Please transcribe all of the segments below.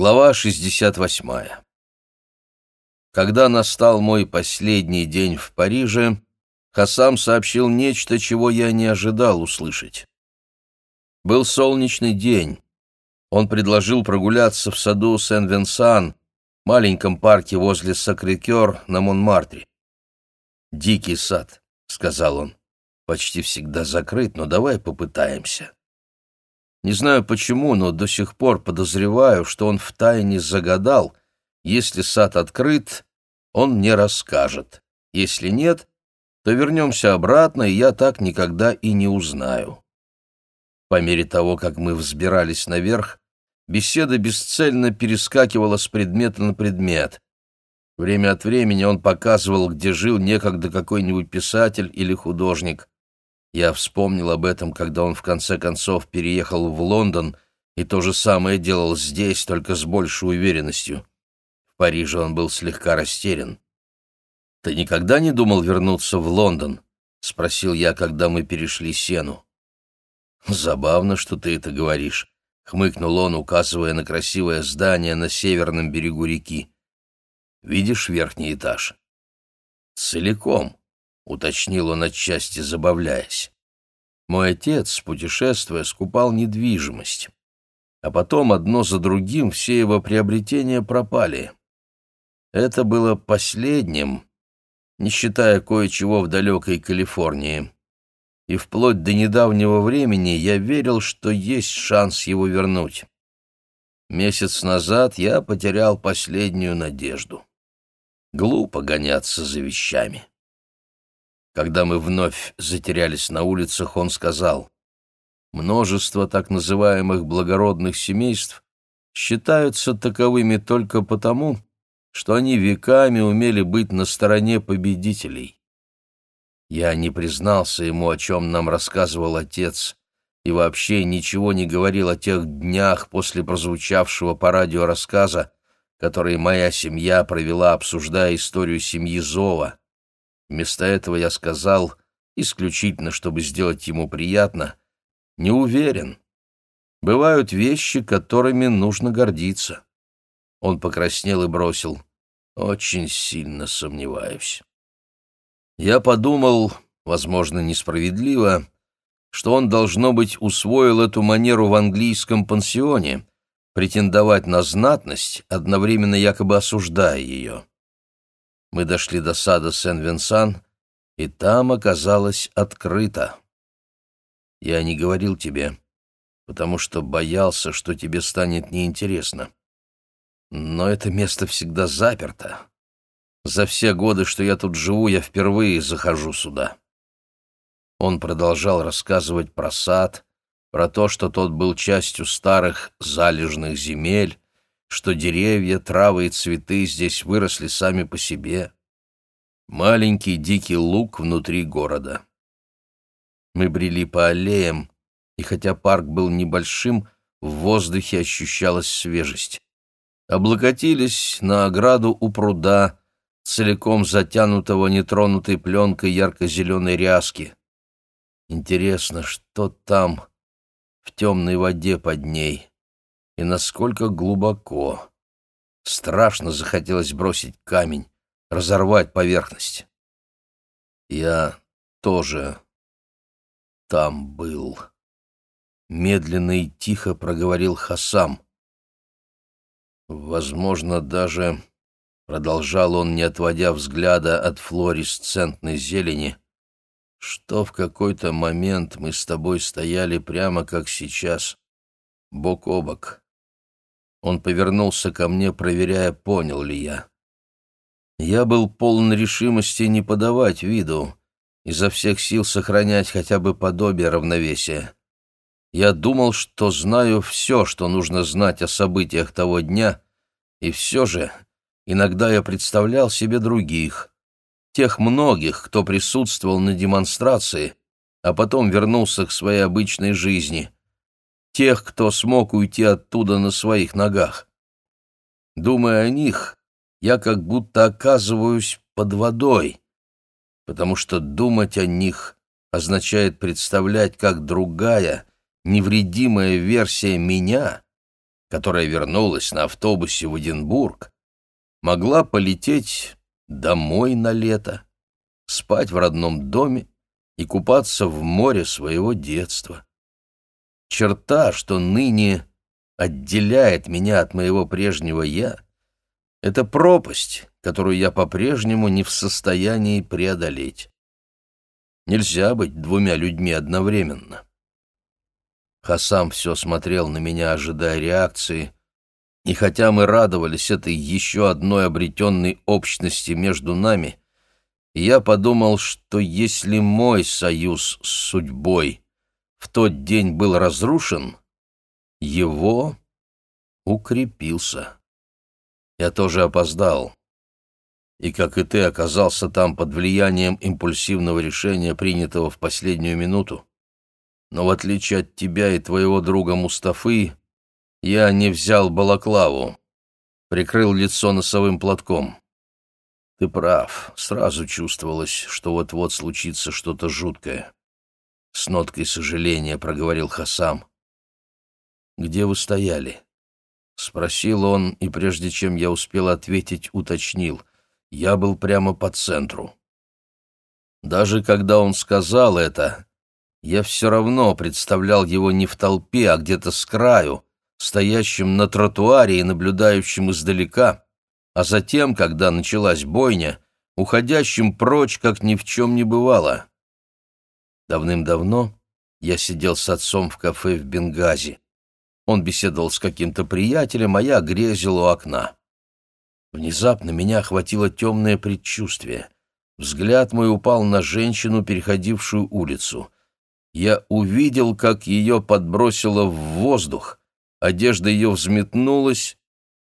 Глава 68. Когда настал мой последний день в Париже, Хасам сообщил нечто, чего я не ожидал услышать. Был солнечный день. Он предложил прогуляться в саду Сен-Венсан, маленьком парке возле Сакрикер на Монмартре. «Дикий сад», — сказал он, — «почти всегда закрыт, но давай попытаемся». Не знаю почему, но до сих пор подозреваю, что он втайне загадал, если сад открыт, он мне расскажет. Если нет, то вернемся обратно, и я так никогда и не узнаю. По мере того, как мы взбирались наверх, беседа бесцельно перескакивала с предмета на предмет. Время от времени он показывал, где жил некогда какой-нибудь писатель или художник. Я вспомнил об этом, когда он в конце концов переехал в Лондон и то же самое делал здесь, только с большей уверенностью. В Париже он был слегка растерян. «Ты никогда не думал вернуться в Лондон?» — спросил я, когда мы перешли Сену. «Забавно, что ты это говоришь», — хмыкнул он, указывая на красивое здание на северном берегу реки. «Видишь верхний этаж?» «Целиком», — уточнил он отчасти, забавляясь. «Мой отец, путешествуя, скупал недвижимость. А потом одно за другим все его приобретения пропали. Это было последним, не считая кое-чего в далекой Калифорнии. И вплоть до недавнего времени я верил, что есть шанс его вернуть. Месяц назад я потерял последнюю надежду. Глупо гоняться за вещами. Когда мы вновь затерялись на улицах, он сказал, «Множество так называемых благородных семейств считаются таковыми только потому, что они веками умели быть на стороне победителей». Я не признался ему, о чем нам рассказывал отец, и вообще ничего не говорил о тех днях после прозвучавшего по радио рассказа, который моя семья провела, обсуждая историю семьи Зова. Вместо этого я сказал, исключительно чтобы сделать ему приятно, не уверен. Бывают вещи, которыми нужно гордиться. Он покраснел и бросил. Очень сильно сомневаюсь. Я подумал, возможно, несправедливо, что он, должно быть, усвоил эту манеру в английском пансионе, претендовать на знатность, одновременно якобы осуждая ее. Мы дошли до сада Сен-Венсан, и там оказалось открыто. Я не говорил тебе, потому что боялся, что тебе станет неинтересно. Но это место всегда заперто. За все годы, что я тут живу, я впервые захожу сюда. Он продолжал рассказывать про сад, про то, что тот был частью старых залежных земель, что деревья, травы и цветы здесь выросли сами по себе. Маленький дикий луг внутри города. Мы брели по аллеям, и хотя парк был небольшим, в воздухе ощущалась свежесть. Облокотились на ограду у пруда, целиком затянутого нетронутой пленкой ярко-зеленой ряски. Интересно, что там, в темной воде под ней? И насколько глубоко. Страшно захотелось бросить камень, разорвать поверхность. Я тоже там был. Медленно и тихо проговорил Хасам. Возможно, даже, продолжал он, не отводя взгляда от флуоресцентной зелени, что в какой-то момент мы с тобой стояли прямо как сейчас, бок о бок. Он повернулся ко мне, проверяя, понял ли я. Я был полон решимости не подавать виду, изо всех сил сохранять хотя бы подобие равновесия. Я думал, что знаю все, что нужно знать о событиях того дня, и все же иногда я представлял себе других, тех многих, кто присутствовал на демонстрации, а потом вернулся к своей обычной жизни — тех, кто смог уйти оттуда на своих ногах. Думая о них, я как будто оказываюсь под водой, потому что думать о них означает представлять, как другая, невредимая версия меня которая вернулась на автобусе в Эдинбург, могла полететь домой на лето, спать в родном доме и купаться в море своего детства. Черта, что ныне отделяет меня от моего прежнего «я», — это пропасть, которую я по-прежнему не в состоянии преодолеть. Нельзя быть двумя людьми одновременно. Хасам все смотрел на меня, ожидая реакции, и хотя мы радовались этой еще одной обретенной общности между нами, я подумал, что если мой союз с судьбой в тот день был разрушен, его укрепился. Я тоже опоздал. И, как и ты, оказался там под влиянием импульсивного решения, принятого в последнюю минуту. Но в отличие от тебя и твоего друга Мустафы, я не взял балаклаву, прикрыл лицо носовым платком. Ты прав, сразу чувствовалось, что вот-вот случится что-то жуткое. С ноткой сожаления проговорил Хасам. «Где вы стояли?» Спросил он, и прежде чем я успел ответить, уточнил. Я был прямо по центру. Даже когда он сказал это, я все равно представлял его не в толпе, а где-то с краю, стоящим на тротуаре и наблюдающим издалека, а затем, когда началась бойня, уходящим прочь, как ни в чем не бывало. Давным-давно я сидел с отцом в кафе в Бенгази. Он беседовал с каким-то приятелем, а я грезил у окна. Внезапно меня охватило темное предчувствие. Взгляд мой упал на женщину, переходившую улицу. Я увидел, как ее подбросило в воздух, одежда ее взметнулась,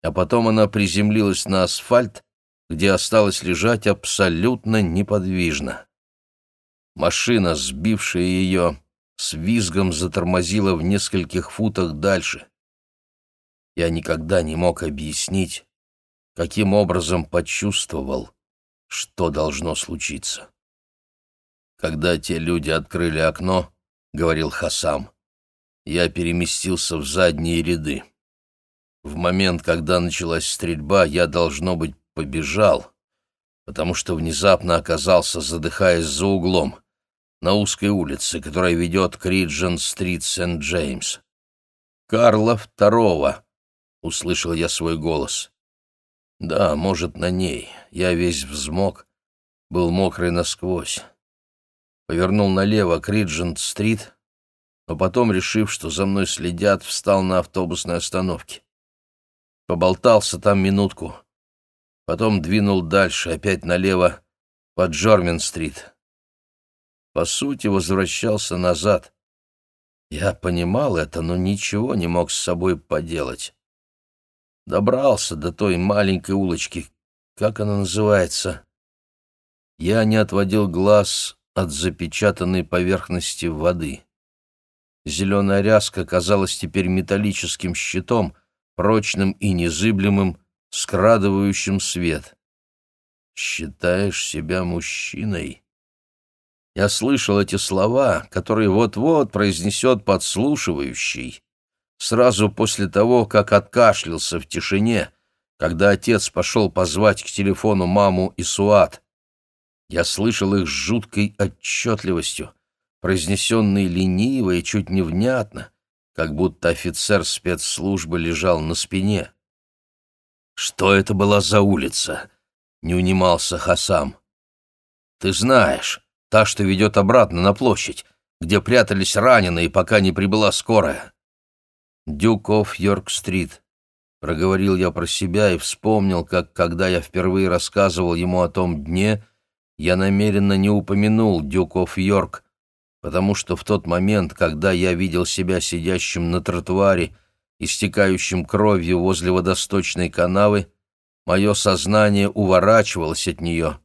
а потом она приземлилась на асфальт, где осталась лежать абсолютно неподвижно. Машина, сбившая ее, с визгом затормозила в нескольких футах дальше. Я никогда не мог объяснить, каким образом почувствовал, что должно случиться. Когда те люди открыли окно, — говорил Хасам, — я переместился в задние ряды. В момент, когда началась стрельба, я, должно быть, побежал, потому что внезапно оказался, задыхаясь за углом, на узкой улице, которая ведет к Риджен-стрит Сент-Джеймс. «Карла Второго!» — услышал я свой голос. «Да, может, на ней. Я весь взмок, был мокрый насквозь. Повернул налево к Риджент-стрит, но потом, решив, что за мной следят, встал на автобусной остановке. Поболтался там минутку. Потом двинул дальше, опять налево, по Джормен-стрит. По сути, возвращался назад. Я понимал это, но ничего не мог с собой поделать. Добрался до той маленькой улочки, как она называется. Я не отводил глаз от запечатанной поверхности воды. Зеленая ряска казалась теперь металлическим щитом, прочным и незыблемым, скрадывающим свет. «Считаешь себя мужчиной?» Я слышал эти слова, которые вот-вот произнесет подслушивающий, сразу после того, как откашлялся в тишине, когда отец пошел позвать к телефону маму и Суат. Я слышал их с жуткой отчетливостью, произнесенные лениво и чуть невнятно, как будто офицер спецслужбы лежал на спине. «Что это была за улица?» — не унимался Хасам. «Ты знаешь, та, что ведет обратно на площадь, где прятались раненые, пока не прибыла скорая». «Дюк Йорк-стрит», — проговорил я про себя и вспомнил, как, когда я впервые рассказывал ему о том дне, я намеренно не упомянул Дюк Йорк, потому что в тот момент, когда я видел себя сидящим на тротуаре, истекающим кровью возле водосточной канавы, мое сознание уворачивалось от нее.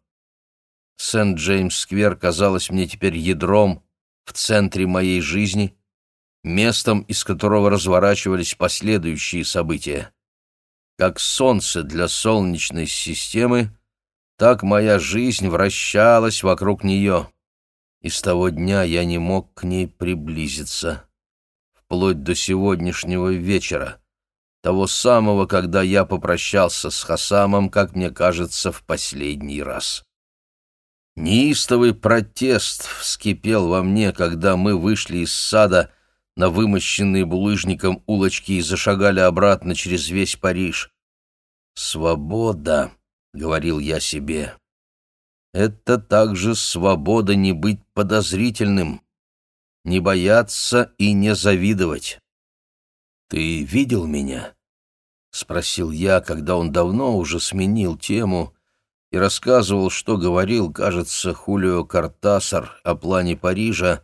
Сент-Джеймс-сквер казалось мне теперь ядром в центре моей жизни, местом, из которого разворачивались последующие события. Как солнце для солнечной системы, так моя жизнь вращалась вокруг нее и с того дня я не мог к ней приблизиться. Вплоть до сегодняшнего вечера, того самого, когда я попрощался с Хасамом, как мне кажется, в последний раз. Неистовый протест вскипел во мне, когда мы вышли из сада на вымощенные булыжником улочки и зашагали обратно через весь Париж. «Свобода», — говорил я себе, — «это также свобода не быть подозрительным, не бояться и не завидовать». «Ты видел меня?» — спросил я, когда он давно уже сменил тему и рассказывал, что говорил, кажется, Хулио Картасар о плане Парижа,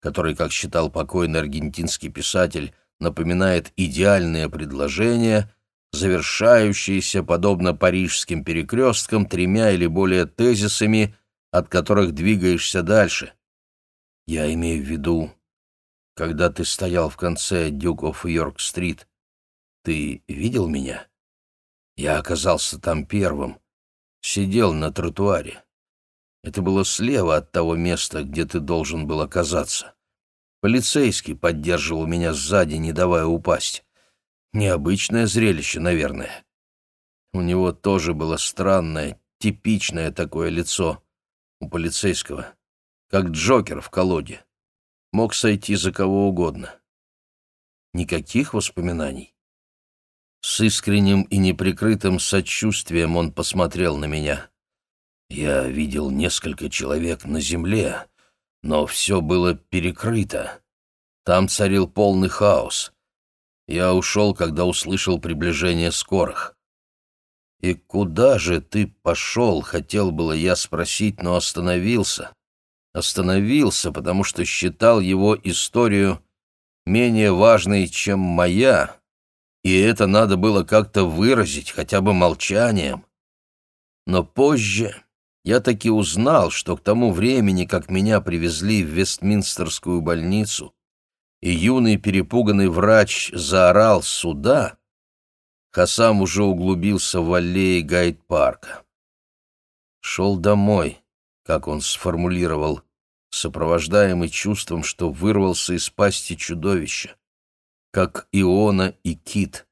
который, как считал покойный аргентинский писатель, напоминает идеальное предложение, завершающееся, подобно парижским перекресткам, тремя или более тезисами, от которых двигаешься дальше. Я имею в виду когда ты стоял в конце Дюк оф Йорк-стрит, ты видел меня? Я оказался там первым, сидел на тротуаре. Это было слева от того места, где ты должен был оказаться. Полицейский поддерживал меня сзади, не давая упасть. Необычное зрелище, наверное. У него тоже было странное, типичное такое лицо у полицейского, как Джокер в колоде мог сойти за кого угодно. Никаких воспоминаний. С искренним и неприкрытым сочувствием он посмотрел на меня. Я видел несколько человек на земле, но все было перекрыто. Там царил полный хаос. Я ушел, когда услышал приближение скорых. «И куда же ты пошел?» — хотел было я спросить, но остановился остановился, потому что считал его историю менее важной, чем моя, и это надо было как-то выразить, хотя бы молчанием. Но позже я таки узнал, что к тому времени, как меня привезли в Вестминстерскую больницу, и юный перепуганный врач заорал сюда, Хасам уже углубился в аллеи Гайд-парка. Шел домой, как он сформулировал, сопровождаемый чувством, что вырвался из пасти чудовища, как Иона и Кит.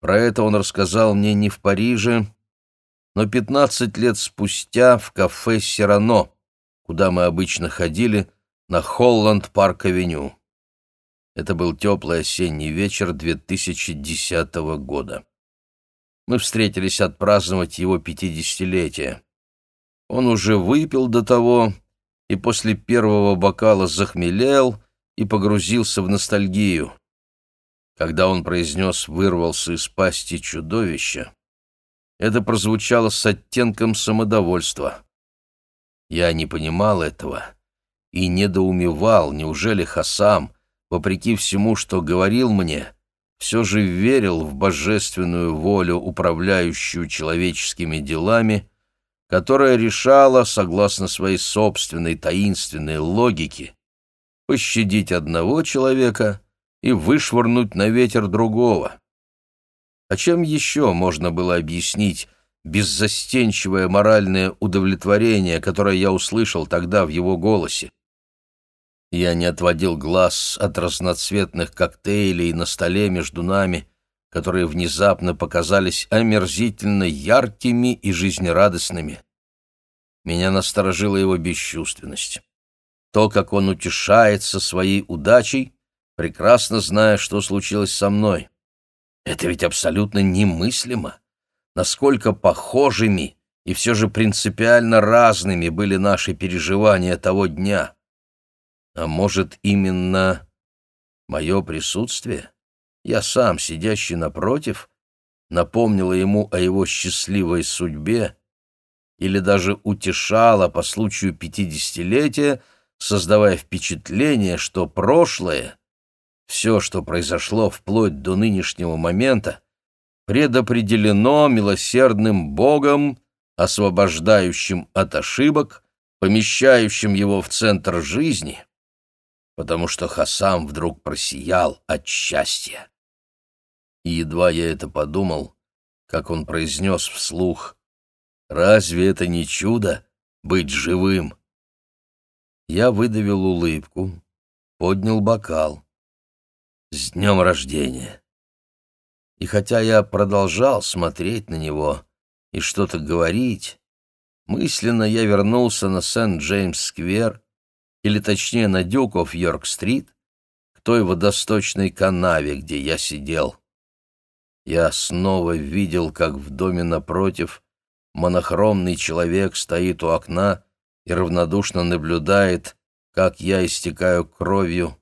Про это он рассказал мне не в Париже, но пятнадцать лет спустя в кафе «Сирано», куда мы обычно ходили, на Холланд-парк-авеню. Это был теплый осенний вечер 2010 года. Мы встретились отпраздновать его пятидесятилетие. Он уже выпил до того и после первого бокала захмелел и погрузился в ностальгию. Когда он произнес «вырвался из пасти чудовища», это прозвучало с оттенком самодовольства. Я не понимал этого и недоумевал, неужели Хасам, вопреки всему, что говорил мне, все же верил в божественную волю, управляющую человеческими делами, которая решала, согласно своей собственной таинственной логике, пощадить одного человека и вышвырнуть на ветер другого. А чем еще можно было объяснить беззастенчивое моральное удовлетворение, которое я услышал тогда в его голосе? Я не отводил глаз от разноцветных коктейлей на столе между нами, которые внезапно показались омерзительно яркими и жизнерадостными. Меня насторожила его бесчувственность. То, как он утешается своей удачей, прекрасно зная, что случилось со мной. Это ведь абсолютно немыслимо. Насколько похожими и все же принципиально разными были наши переживания того дня. А может, именно мое присутствие? Я сам, сидящий напротив, напомнила ему о его счастливой судьбе или даже утешала по случаю пятидесятилетия, создавая впечатление, что прошлое, все, что произошло вплоть до нынешнего момента, предопределено милосердным Богом, освобождающим от ошибок, помещающим его в центр жизни, потому что Хасам вдруг просиял от счастья. И едва я это подумал, как он произнес вслух «Разве это не чудо — быть живым?» Я выдавил улыбку, поднял бокал. «С днем рождения!» И хотя я продолжал смотреть на него и что-то говорить, мысленно я вернулся на Сент-Джеймс-сквер, или точнее на Дюков-Йорк-стрит, к той водосточной канаве, где я сидел. Я снова видел, как в доме напротив монохромный человек стоит у окна и равнодушно наблюдает, как я истекаю кровью.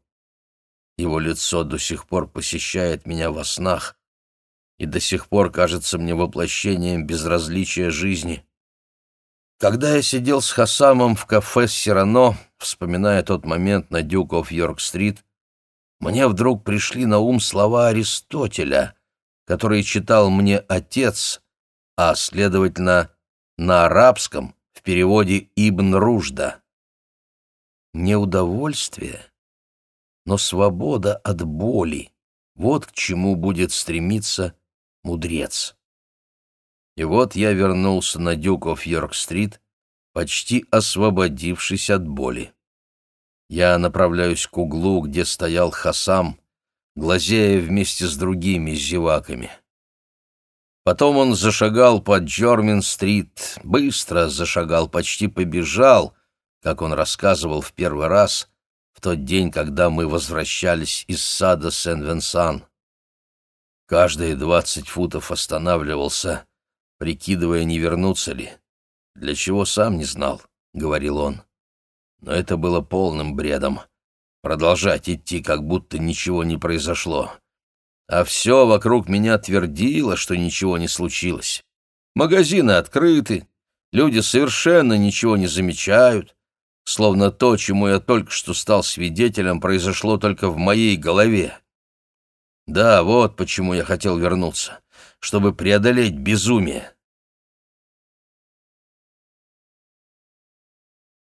Его лицо до сих пор посещает меня во снах и до сих пор кажется мне воплощением безразличия жизни. Когда я сидел с Хасамом в кафе «Сирано», вспоминая тот момент на Дюков Йорк-стрит, мне вдруг пришли на ум слова Аристотеля, которые читал мне отец, а, следовательно, на арабском в переводе Ибн Ружда. Не удовольствие, но свобода от боли — вот к чему будет стремиться мудрец. И вот я вернулся на Дюков Йорк-стрит, почти освободившись от боли. Я направляюсь к углу, где стоял Хасам, глазея вместе с другими зеваками. Потом он зашагал по Джормин-стрит, быстро зашагал, почти побежал, как он рассказывал в первый раз, в тот день, когда мы возвращались из сада Сен-Венсан. Каждые двадцать футов останавливался, прикидывая, не вернуться ли. Для чего сам не знал, — говорил он. Но это было полным бредом. Продолжать идти, как будто ничего не произошло. А все вокруг меня твердило, что ничего не случилось. Магазины открыты, люди совершенно ничего не замечают, словно то, чему я только что стал свидетелем, произошло только в моей голове. Да, вот почему я хотел вернуться, чтобы преодолеть безумие.